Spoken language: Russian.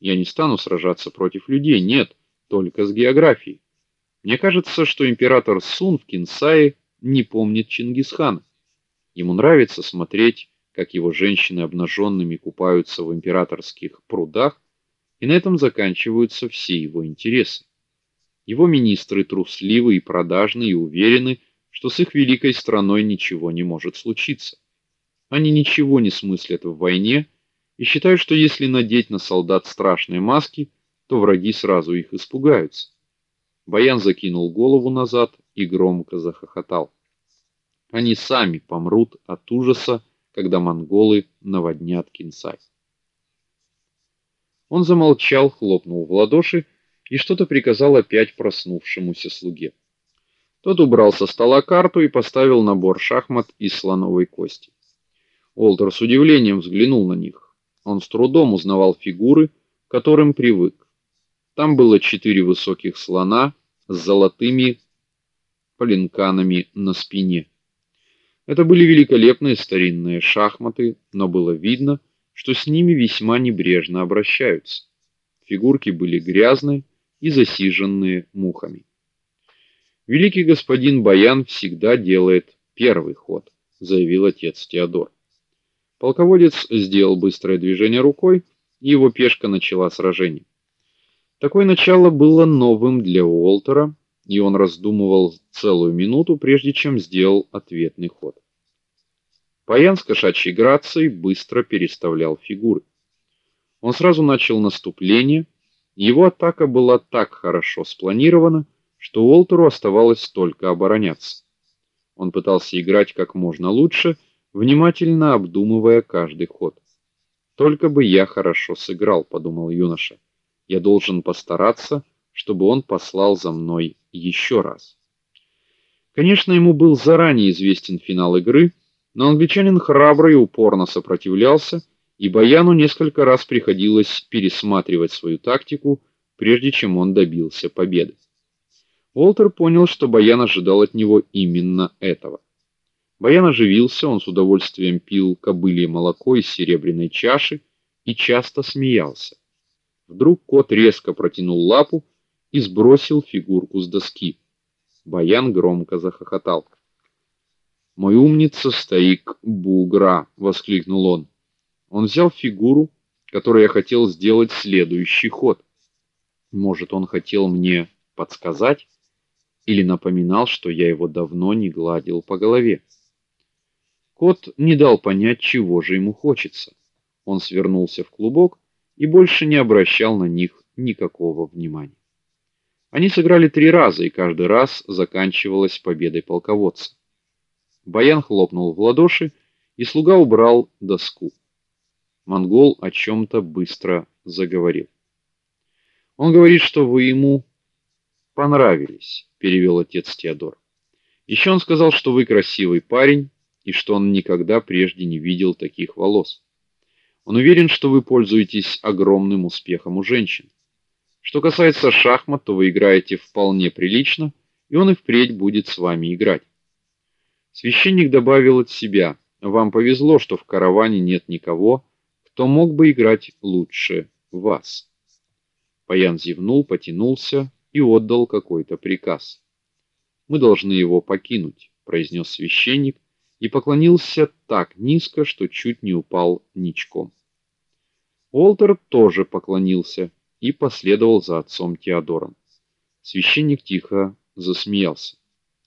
Я не стану сражаться против людей, нет, только с географией. Мне кажется, что император Сун в Кинсае не помнит Чингисхана. Ему нравится смотреть, как его женщины обнаженными купаются в императорских прудах, и на этом заканчиваются все его интересы. Его министры трусливы и продажны и уверены, что с их великой страной ничего не может случиться. Они ничего не смыслят в войне и считают, что если надеть на солдат страшные маски, то враги сразу их испугаются. Баян закинул голову назад и громко захохотал. Они сами помрут от ужаса, когда монголы наводнят Кинсай. Он замолчал, хлопнул в ладоши и что-то приказал опять проснувшемуся слуге. Тот убрал со стола карту и поставил набор шахмат из слоновой кости. Олтер с удивлением взглянул на них. Он с трудом узнавал фигуры, к которым привык. Там было четыре высоких слона с золотыми полинканами на спине. Это были великолепные старинные шахматы, но было видно, что с ними весьма небрежно обращаются. Фигурки были грязные и засиженные мухами. Великий господин Баян всегда делает первый ход, заявил отец Теодор. Полководец сделал быстрое движение рукой, и его пешка начала сражение. Такое начало было новым для Уолтера, и он раздумывал целую минуту, прежде чем сделал ответный ход. Баян с кошачьей грацией быстро переставлял фигуры. Он сразу начал наступление, его атака была так хорошо спланирована, что Уолтеру оставалось только обороняться. Он пытался играть как можно лучше, внимательно обдумывая каждый ход. Только бы я хорошо сыграл, подумал юноша. Я должен постараться, чтобы он послал за мной еще раз. Конечно, ему был заранее известен финал игры, но англичанин храбро и упорно сопротивлялся, и Баяну несколько раз приходилось пересматривать свою тактику, прежде чем он добился победы. Уолтер понял, что Баян ожидал от него именно этого. Баян оживился, он с удовольствием пил кобылье молоко из серебряной чаши и часто смеялся. Вдруг кот резко протянул лапу и сбросил фигурку с доски. Баян громко захохотал. "Мой умница, старик Бугра", воскликнул он. Он взял фигуру, которой я хотел сделать следующий ход. Может, он хотел мне подсказать? или напоминал, что я его давно не гладил по голове. Кот не дал понять, чего же ему хочется. Он свернулся в клубок и больше не обращал на них никакого внимания. Они сыграли три раза, и каждый раз заканчивалась победой полководца. Баян хлопнул в ладоши, и слуга убрал доску. Монгол о чем то быстро заговорил. Он говорит, что вы ему понравились, перевел отец Теодор. Еще он сказал, что вы красивый парень и что он никогда прежде не видел таких волос. Он уверен, что вы пользуетесь огромным успехом у женщин. Что касается шахмат, то вы играете вполне прилично, и он и впредь будет с вами играть. Священник добавил от себя: "Вам повезло, что в караване нет никого, кто мог бы играть лучше вас". Паян зевнул, потянулся и отдал какой-то приказ. Мы должны его покинуть, произнес священник и поклонился так низко, что чуть не упал ничком. Уолтер тоже поклонился и последовал за отцом Теодором. Священник тихо засмеялся.